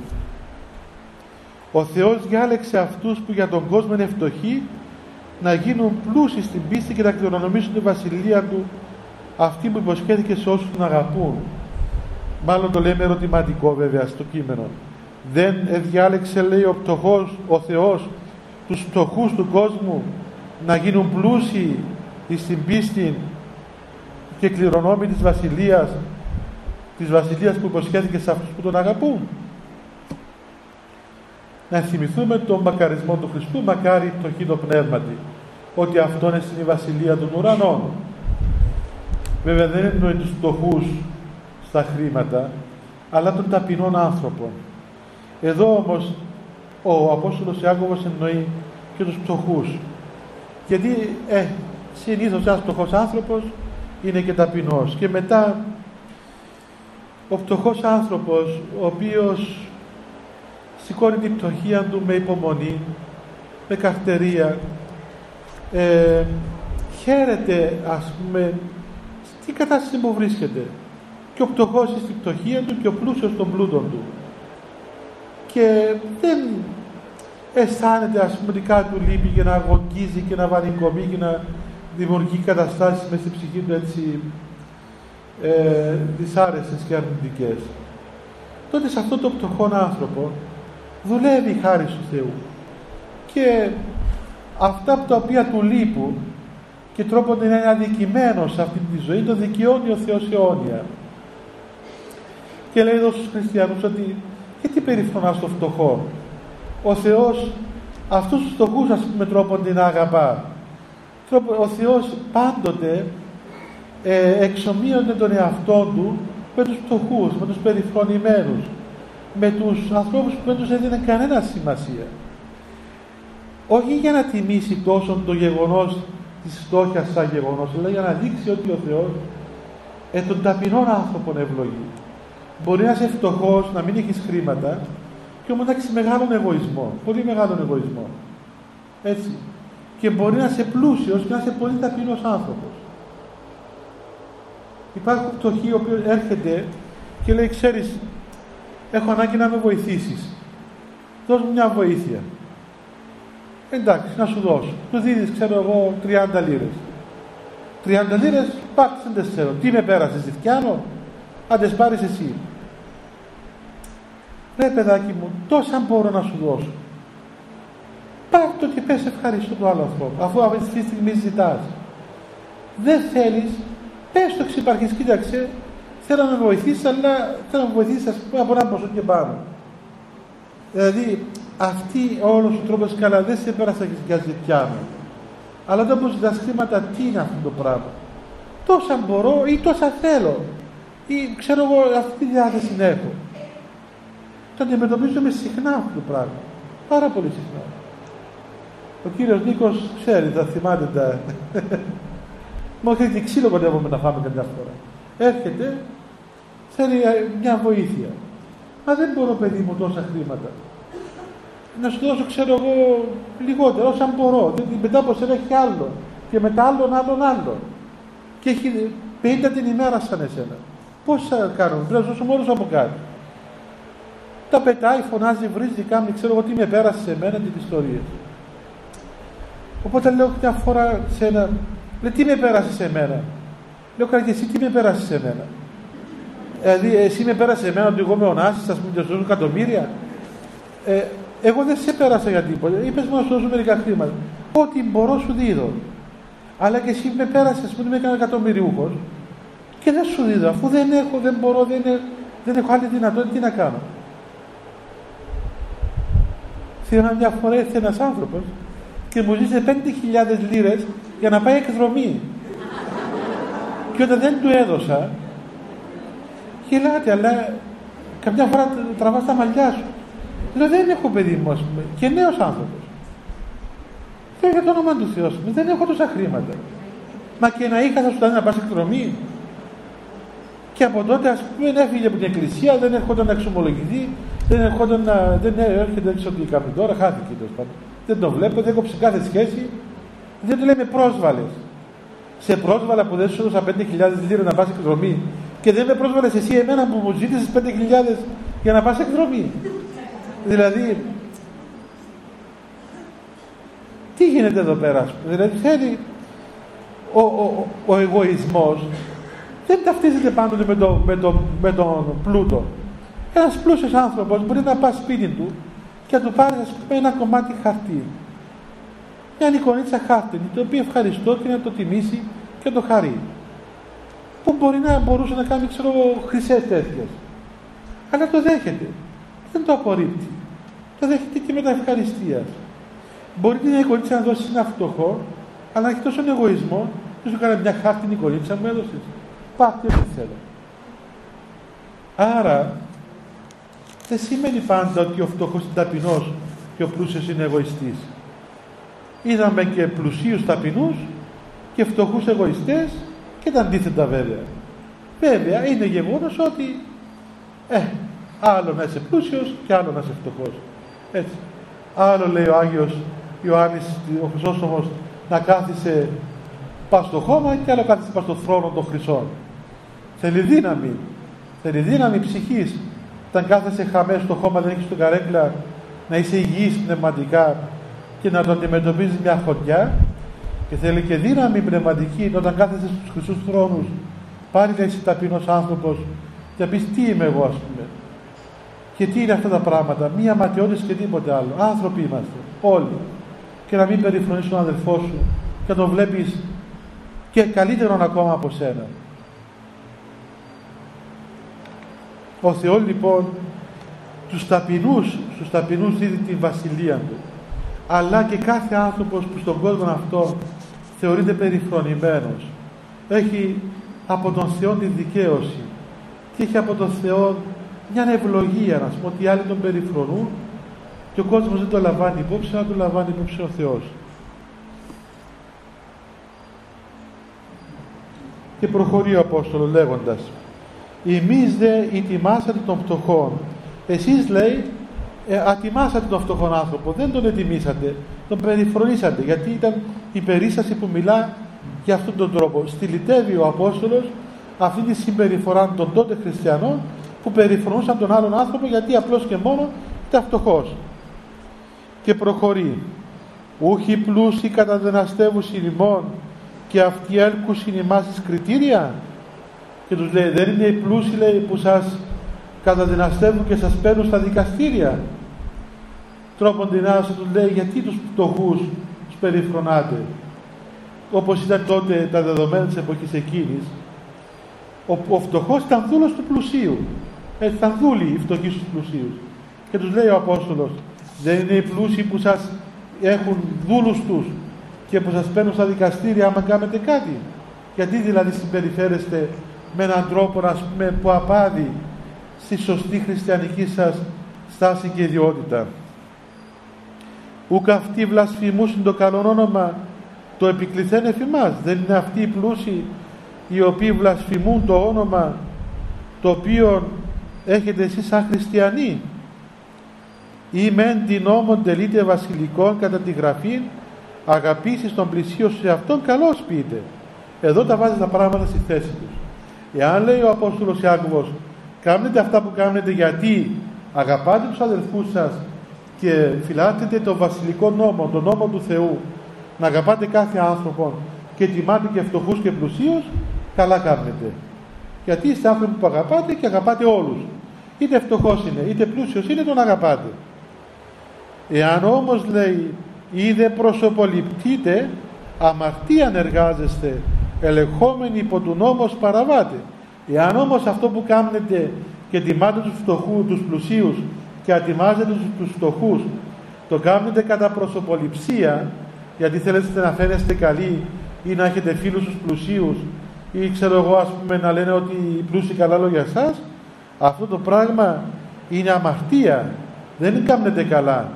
ο Θεός διάλεξε αυτούς που για τον κόσμο είναι φτωχοί να γίνουν πλούσιοι στην πίστη και να κληρονομήσουν τη βασιλεία του αυτή που υποσχέθηκε σε όσους τον αγαπούν. Μάλλον το λέμε ερωτηματικό βέβαια στο κείμενο. Δεν διάλεξε λέει ο πτωχός, ο Θεός τους πτωχούς του κόσμου να γίνουν πλούσιοι στην πίστη και κληρονόμοι της βασιλείας της βασιλείας που υποσχέθηκε σε αυτούς που τον αγαπούν. Να θυμηθούμε τον μακαρισμό του Χριστού, μακάρι το το πνεύματι, ότι αυτό είναι στην βασιλεία των ουρανών. Βέβαια δεν εννοεί τους φτωχούς στα χρήματα, αλλά των ταπεινών άνθρωπων. Εδώ όμως ο Απόστολος Ιάκωβος εννοεί και τους φτωχούς. Γιατί ε, συνήθως ένας φτωχός άνθρωπος είναι και ταπεινός. Και μετά ο φτωχός άνθρωπος ο οποίος σηκώνει την πτωχία του με υπομονή, με καρτερία, ε, χαίρεται ας πούμε στην κατάσταση που βρίσκεται και ο πτωχός στην πτωχία του και ο πλούσιος στον πλούτο του και δεν αισθάνεται ας πούμε κάτι του λείπει και να αγωνίζει και να βαρικομεί και να δημιουργεί καταστάσεις με στην ψυχή του έτσι ε, δυσάρεστες και αρνητικές. Τότε σε αυτό το πτωχό άνθρωπο δουλεύει η χάρη του Θεού και αυτά από τα οποία του λείπουν και τρόπο να είναι αδικημένο σε αυτή τη ζωή το δικαιώνει ο Θεός αιώνια. Και λέει εδώ στους χριστιανούς ότι γιατί περιφρονάς το φτωχό; Ο Θεός αυτούς τους φτωχούς ας πούμε τρόπον την αγαπά ο Θεός πάντοτε ε, εξομοίωνε τον εαυτό του με τους φτωχούς, με τους περιφρονημένους με τους ανθρώπους που δεν τους έδινε κανένα σημασία όχι για να τιμήσει τόσο το γεγονός της φτώχειας σαν γεγονός, αλλά για να δείξει ότι ο Θεός ε, τον ταπεινών άνθρωπον ευλογεί. Μπορεί να είσαι φτωχός, να μην έχεις χρήματα και όμως να έχεις μεγάλον εγωισμό, πολύ μεγάλον εγωισμό. Έτσι. Και μπορεί να είσαι πλούσιος και να είσαι πολύ ταπεινός άνθρωπος. Υπάρχουν φτωχοί ο οποίος έρχεται και λέει, ξέρεις, έχω ανάγκη να με βοηθήσεις. Δώσ' μου μια βοήθεια. Εντάξει, να σου δώσω. Του δίνεις, ξέρω εγώ, 30 λίρες. 30 λίρες, πάτε δεν ξέρω. Τι με πέρασες, Διθκιάνο, αν τις πάρεις εσύ. Ρε παιδάκι μου, τόσα μπορώ να σου δώσω. Πάρ' το και πες ευχαριστώ του άλλου ανθρώπου, αφού αυτή τη στιγμή ζητάς. Δεν θέλεις, πες το ξυπαρχής, κοίταξε, θέλω να με βοηθήσεις, αλλά θέλω να με βοηθήσεις, ας πούμε, από ένα ποσό και πάνω. Δηλαδή, αυτή όλος ο τρόπος καλά δεν σε πέρασε για ζητιά μου. Αλλά όταν μου ζητάς χρήματα, τι είναι αυτό το πράγμα; Τόσα μπορώ ή τόσα θέλω; Ή ξέρω εγώ αυτή τη διάθεση έχω; Το αντιμετωπίζουμε συχνά αυτό το πράγμα. Πάρα πολύ συχνά. Ο κύριος Νίκος ξέρει, θα θυμάται τα... Μόλις και ξύλο κοντεύουμε να φάμε καμιά φορά. Έρχεται, θέλει μια βοήθεια. Μα δεν μπορώ παιδί μου τόσα χρήματα να σου δώσω, ξέρω εγώ, λιγότερο, όσα μπορώ. Δηλαδή, μετά από σένα έχει άλλο. Και μετά άλλον, άλλον, άλλον. Και έχει 50 την ημέρα σαν εσένα. Πώς θα κάνουμε, πρέπει να ζώσω μόνος από κάτι. Τα πετάει, φωνάζει, βρίζει, κάνει, ξέρω εγώ τι με πέρασε σε μένα, την ιστορία. Οπότε λέω μια φορά σε ένα, λέει τι με πέρασε σε μένα; Λέω καλά και εσύ τι με πέρασε σε μένα; Δηλαδή εσύ με πέρασε σε μένα ότι εγώ με ονάσει, ας πούμε, και εκατομμύρια. Ε, εγώ δεν σε πέρασα για τίποτα. Είπες μου να σου δώσω μερικά χρήματα. Ό,τι μπορώ σου δίδω. Αλλά και εσύ με πέρασε, που είμαι κανένα εκατομμυριούχος και δεν σου δίδω. Αφού δεν έχω, δεν μπορώ, δεν, δεν έχω άλλη δυνατότητα, τι να κάνω. Θυμάμαι μια φορά ήρθε ένας άνθρωπος και μου ζήτησε 5.000 λίρες για να πάει εκδρομή. και όταν δεν του έδωσα, γελάτε, αλλά καμιά φορά τραβάς τα μαλλιά σου. Λέω δεν έχω παιδί μου, πούμε, και νέος άνθρωπος. Λέω για το όνομα του Θεού, πούμε, δεν έχω τόσα χρήματα. Μα και να είχα θα σου δώσει να πας εκδρομή. Και από τότε, ας πούμε, έφυγε από την εκκλησία, δεν έρχονταν να εξομολογηθεί, δεν έρχονταν να. Δεν έρχεται, δεν ξέρω τι κάνει τώρα, χάθηκε τέλος πάντων. Δεν τον βλέπω, δεν κόψει κάθε σχέση. Δεν του λέμε πρόσβαλες. Σε πρόσβαλα που δεν σου έδωσα 5.000 λίρε να πας εκδρομή και δεν με πρόσβαλες εσύ εμένα που μου ζήτησες 5.000 για να πας εκδρομή. Δηλαδή, τι γίνεται εδώ πέρα, δηλαδή θέλει ο, ο, ο, εγωισμός δεν ταυτίζεται πάντοτε με, το, με, το, με τον πλούτο. Ένας πλούσιος άνθρωπος μπορεί να πάει σπίτι του και να του πάρεις ας πούμε, ένα κομμάτι χαρτί. Μια εικονίτσα χάρτη, το οποίο ευχαριστώ και να το τιμήσει και το χαρεί. Που μπορεί να μπορούσε να κάνει, ξέρω, χρυσές τέτοιες. Αλλά το δέχεται δεν το απορρίπτει. Το δέχεται και με τα ευχαριστία. Μπορεί την εικονίτσα να δώσει ένα φτωχό, αλλά έχει τόσο εγωισμό, δεν σου έκανε μια χάρτινη εικονίτσα μου έδωσες. Πάτε ό,τι θέλω. Άρα, δεν σημαίνει πάντα ότι ο φτωχός είναι ταπεινός και ο πλούσιος είναι εγωιστής. Είδαμε και πλουσίους ταπεινούς και φτωχούς εγωιστές και τα αντίθετα βέβαια. Βέβαια, είναι γεγονός ότι ε, Άλλο να είσαι πλούσιος και άλλο να είσαι φτωχός. Έτσι. Άλλο λέει ο Άγιος Ιωάννης, ο Χρυσόστομος, να κάθισε πας στο χώμα και άλλο κάθισε πας στο θρόνο των χρυσών. Θέλει δύναμη. Θέλει δύναμη ψυχής. Όταν κάθεσαι χαμένος στο χώμα, δεν έχεις τον καρέκλα, να είσαι υγιής πνευματικά και να το αντιμετωπίζεις μια χωτιά και θέλει και δύναμη πνευματική όταν κάθεσαι στους χρυσούς θρόνους πάλι να είσαι ταπεινός άνθρωπος και να πεις τι είμαι εγώ ας πούμε και τι είναι αυτά τα πράγματα, μία ματιότητα και τίποτε άλλο. Άνθρωποι είμαστε, όλοι. Και να μην περιφρονείς τον αδελφό σου και να τον βλέπεις και καλύτερον ακόμα από σένα. Ο Θεός λοιπόν τους ταπεινούς, στους ταπεινούς δίδει την βασιλεία Του. Αλλά και κάθε άνθρωπος που στον κόσμο αυτό θεωρείται περιφρονημένος. Έχει από τον Θεό τη δικαίωση και έχει από τον Θεό μια ευλογία, να πούμε, ότι οι άλλοι τον περιφρονούν και ο κόσμος δεν το λαμβάνει υπόψη, αλλά το λαμβάνει υπόψη ο Θεός. Και προχωρεί ο Απόστολος λέγοντας «Εμείς δε ετοιμάσατε των φτωχών». Εσείς λέει ε, ατιμάσατε τον φτωχόν άνθρωπο, δεν τον ετοιμήσατε, τον περιφρονήσατε, γιατί ήταν η περίσταση που μιλά για αυτόν τον τρόπο. Στυλιτεύει ο Απόστολος αυτή τη συμπεριφορά των τότε χριστιανών που περιφρονούσαν τον άλλον άνθρωπο γιατί απλώς και μόνο ήταν φτωχός. Και προχωρεί. Ούχοι πλούσιοι καταδεναστεύουν ημών και αυτοί έλκουσιν ημάς κριτήρια. Και τους λέει δεν είναι οι πλούσιοι λέει, που σας καταδυναστεύουν και σας παίρνουν στα δικαστήρια. Τρόπον την τους λέει γιατί τους φτωχούς τους περιφρονάτε; Όπως ήταν τότε τα δεδομένα της εποχής εκείνης, ο, ο φτωχός ήταν δούλος του πλουσίου. Έτσι ήταν δούλοι οι φτωχοί στους πλουσίους. Και τους λέει ο Απόστολος, δεν είναι οι πλούσιοι που σας έχουν δούλους τους και που σας παίρνουν στα δικαστήρια άμα κάνετε κάτι. Γιατί δηλαδή συμπεριφέρεστε με έναν τρόπο ας πούμε, που απάδει στη σωστή χριστιανική σας στάση και ιδιότητα. Ούκ αυτοί βλασφημούσουν το καλό όνομα το επικληθέν εφημάς. Δεν είναι αυτοί οι πλούσιοι οι οποίοι βλασφημούν το όνομα το οποίο έχετε εσείς σαν χριστιανοί ή μεν την νόμον τελείτε βασιλικών κατά τη γραφή αγαπήσεις τον πλησίο σε αυτόν καλώς πείτε εδώ τα βάζεις τα πράγματα στη θέση τους εάν λέει ο Απόστολος Ιάκωβος κάνετε αυτά που κάνετε γιατί αγαπάτε τους αδελφούς σας και φυλάτετε το βασιλικό νόμο, τον νόμο του Θεού να αγαπάτε κάθε άνθρωπο και τιμάτε και φτωχούς και πλουσίους καλά κάνετε. Γιατί είστε άνθρωποι που αγαπάτε και αγαπάτε όλους. Είτε φτωχός είναι είτε πλούσιος είναι τον αγαπάτε. Εάν όμως λέει ή δεν προσωποληπτείτε αμαρτία εργάζεστε ελεγχόμενοι υπό του νόμος παραβάτε Εάν όμως αυτό που κάνετε και τιμάτε τους φτωχούς, τους πλουσίους και ατιμάζετε τους, τους φτωχούς, το κάνετε κατά προσωποληψία, γιατί θέλετε να φαίνεστε καλοί ή να έχετε φίλους τους πλουσίους ή ξέρω εγώ ας πούμε να λένε ότι οι πλούσιοι καλά λόγια σας, αυτό το πράγμα είναι αμαρτία. Δεν κάνετε καλά.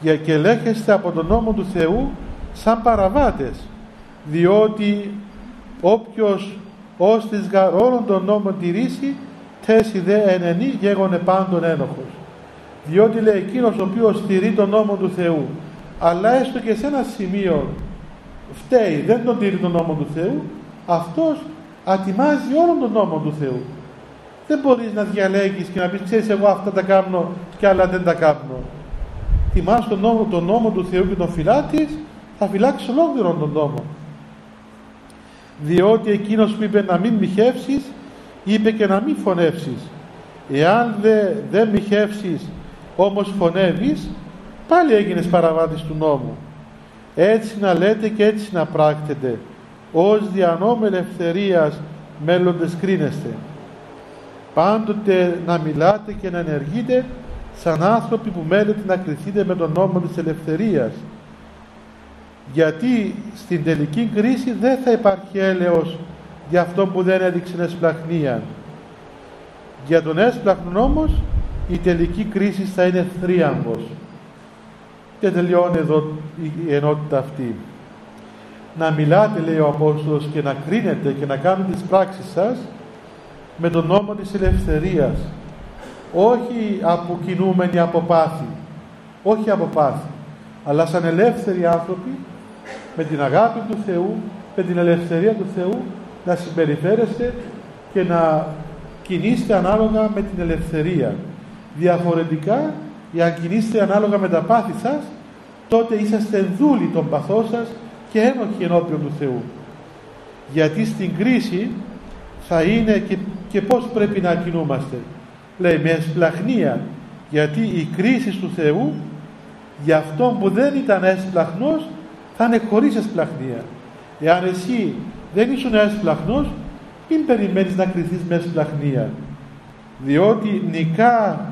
Για και ελέγχεστε από τον νόμο του Θεού σαν παραβάτες. Διότι όποιος ως της γαρ όλων των νόμων τηρήσει τέσι δε ενενή γέγονε πάντων ένοχος. Διότι λέει εκείνος ο οποίος στηρεί τον νόμο του Θεού αλλά έστω και σε ένα σημείο φταίει, δεν τον τηρεί τον νόμο του Θεού αυτός ατιμάζει όλον τον νόμο του Θεού. Δεν μπορείς να διαλέγεις και να πεις ξέρεις εγώ αυτά τα κάνω και άλλα δεν τα κάνω τιμάς τον νόμο, τον νόμο του Θεού και τον φυλάτης θα φυλάξεις ολόκληρον τον νόμο διότι εκείνος που είπε να μην μοιχεύσεις είπε και να μην φωνεύσεις. Εάν δε, δεν μοιχεύσεις όμως φωνεύεις πάλι έγινες παραβάτης του νόμου. Έτσι να λέτε και έτσι να πράκτετε. Ως διανόμου ελευθερίας μέλλοντες κρίνεστε. Πάντοτε να μιλάτε και να ενεργείτε σαν άνθρωποι που μένετε να κριθείτε με τον νόμο της ελευθερίας γιατί στην τελική κρίση δεν θα υπάρχει έλεος για αυτό που δεν έδειξε εσπλαχνία. Για τον έσπλαχνον όμως η τελική κρίση θα είναι θρίαμβος. Και τελειώνει εδώ η ενότητα αυτή. Να μιλάτε λέει ο Απόστολος και να κρίνετε και να κάνετε τις πράξεις σας με τον νόμο της ελευθερίας. Όχι αποκινούμενοι από πάθη. Όχι από πάθη. Αλλά σαν ελεύθεροι άνθρωποι με την αγάπη του Θεού, με την ελευθερία του Θεού να συμπεριφέρεστε και να κινείστε ανάλογα με την ελευθερία. Διαφορετικά, αν κινείστε ανάλογα με τα πάθη σας, τότε είσαστε δούλοι των παθών σας και ένοχοι ενώπιον του Θεού. Γιατί στην κρίση θα είναι και, και πώς πρέπει να κινούμαστε. Λέει με εσπλαχνία, γιατί η κρίση του Θεού για αυτόν που δεν ήταν έσπλαχνος θα είναι χωρίς εσπλαχνία. Εάν εσύ δεν ήσουν έσπλαχνος, μην περιμένεις να κρυθείς με εσπλαχνία. Διότι νικά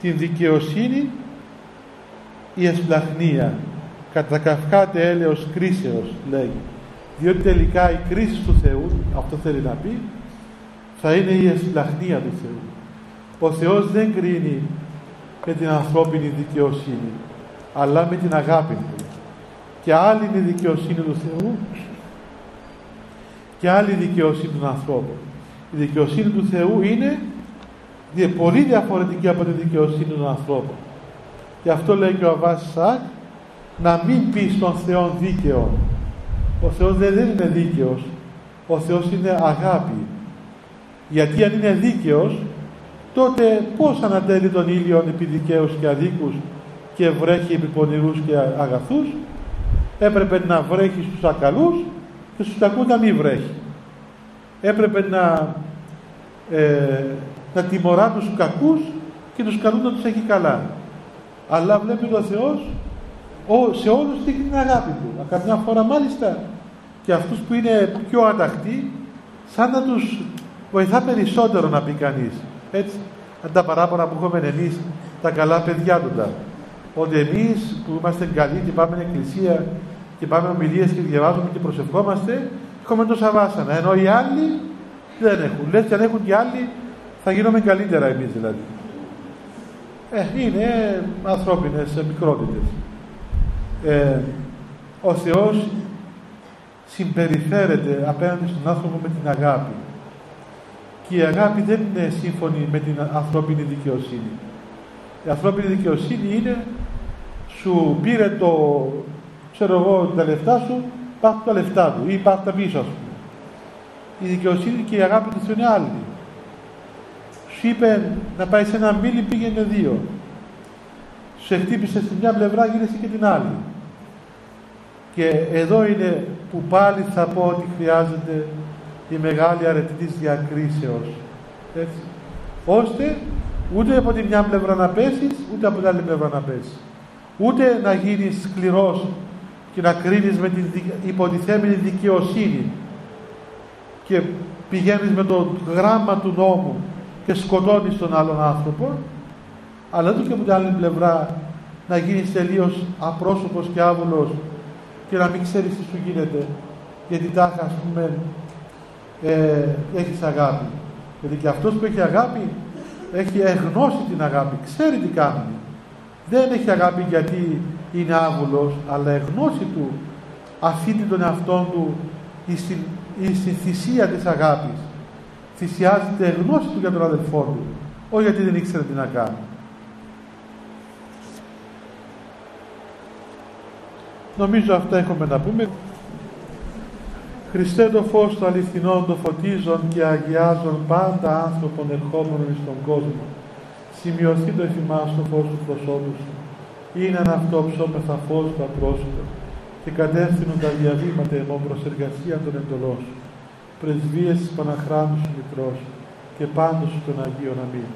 την δικαιοσύνη η εσπλαχνία. Κατά καυκάτε έλεος κρίσεως λέγει. Διότι τελικά η κρίση του Θεού, αυτό θέλει να πει, θα είναι η εσπλαχνία του Θεού. Ο Θεός δεν κρίνει με την ανθρώπινη δικαιοσύνη, αλλά με την αγάπη Του. Και άλλη είναι η δικαιοσύνη του Θεού και άλλη δικαιοσύνη των ανθρώπων. Η δικαιοσύνη του Θεού είναι πολύ διαφορετική από τη δικαιοσύνη των ανθρώπων. Γι' αυτό λέει και ο Αβάς Σάκ να μην πεις στον Θεό δίκαιο. Ο Θεός δεν είναι δίκαιος. Ο Θεός είναι αγάπη. Γιατί αν είναι δίκαιος τότε πώς ανατέλει τον ήλιο επί δικαίους και αδίκους και βρέχει επί πονηρούς και αγαθούς; Έπρεπε να βρέχει στους ακαλούς και στους κακούς να μην βρέχει. Έπρεπε να ε, να τιμωρά τους κακούς και τους καλούς να τους έχει καλά. Αλλά βλέπει ο Θεός σε όλους δείχνει την αγάπη του. Καμιά φορά μάλιστα και αυτούς που είναι πιο αταχτοί σαν να τους βοηθά περισσότερο να πει κανείς. Έτσι αν τα παράπονα που έχουμε εμείς τα καλά παιδιά του τα ότι εμείς που είμαστε καλοί και πάμε στην εκκλησία και πάμε ομιλίες και διαβάζουμε και προσευχόμαστε έχουμε τόσα βάσανα ενώ οι άλλοι δεν έχουν. Λες και αν έχουν και άλλοι θα γίνουμε καλύτερα εμείς δηλαδή. Ε, είναι ανθρώπινες μικρότητες. Ε, ο Θεός συμπεριφέρεται απέναντι στον άνθρωπο με την αγάπη. Και η αγάπη δεν είναι σύμφωνη με την ανθρώπινη δικαιοσύνη. Η ανθρώπινη δικαιοσύνη είναι σου πήρε το ξέρω εγώ τα λεφτά σου πάρ' τα λεφτά του ή πάρ' τα πίσω σου. Η δικαιοσύνη και η αγάπη του είναι άλλη. Σου είπε να πάει σε ένα μίλι πήγαινε δύο. Σε χτύπησε στην μια πλευρά γύρισε και την άλλη. Και εδώ είναι που πάλι θα πω ότι χρειάζεται η μεγάλη αρετή της διακρίσεως. Έτσι. Ώστε ούτε από τη μια πλευρά να πέσεις ούτε από την άλλη πλευρά να πέσεις ούτε να γίνεις σκληρός και να κρίνεις με την υποτιθέμενη δικαιοσύνη και πηγαίνεις με το γράμμα του νόμου και σκοτώνεις τον άλλον άνθρωπο αλλά ούτε και από την άλλη πλευρά να γίνεις τελείως απρόσωπος και άβουλος και να μην ξέρεις τι σου γίνεται γιατί τάχα ας πούμε ε, έχεις αγάπη. Γιατί και αυτός που έχει αγάπη έχει εγνώσει την αγάπη ξέρει τι κάνει δεν έχει αγάπη γιατί είναι άβουλος αλλά εγνώση του αφήνει τον εαυτό του στην, στην θυσία της αγάπης. Θυσιάζεται γνώση του για τον αδελφό του όχι γιατί δεν ήξερε τι να κάνει νομίζω αυτά έχουμε να πούμε. Χριστέ το φως του αληθινών το φωτίζον και αγιάζον πάντα άνθρωπον ερχόμενων στον κόσμο σημειωθεί το εφημάς το φως του προσώπου σου. Είναι ένα αυτό ψώμεθα φως του απρόσωπο και κατεύθυνον τα διαβήματα εμών προς εργασία των εντολών σου. Πρεσβείες της Παναχράνου σου Μητρός και πάντως σου των Αγίων Αμήν.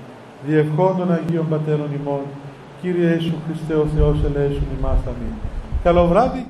Διευχών των Αγίων Πατέρων ημών Κύριε Ιησού Χριστέ ο Θεός ελέησον ημάς. Αμήν. Καλό βράδυ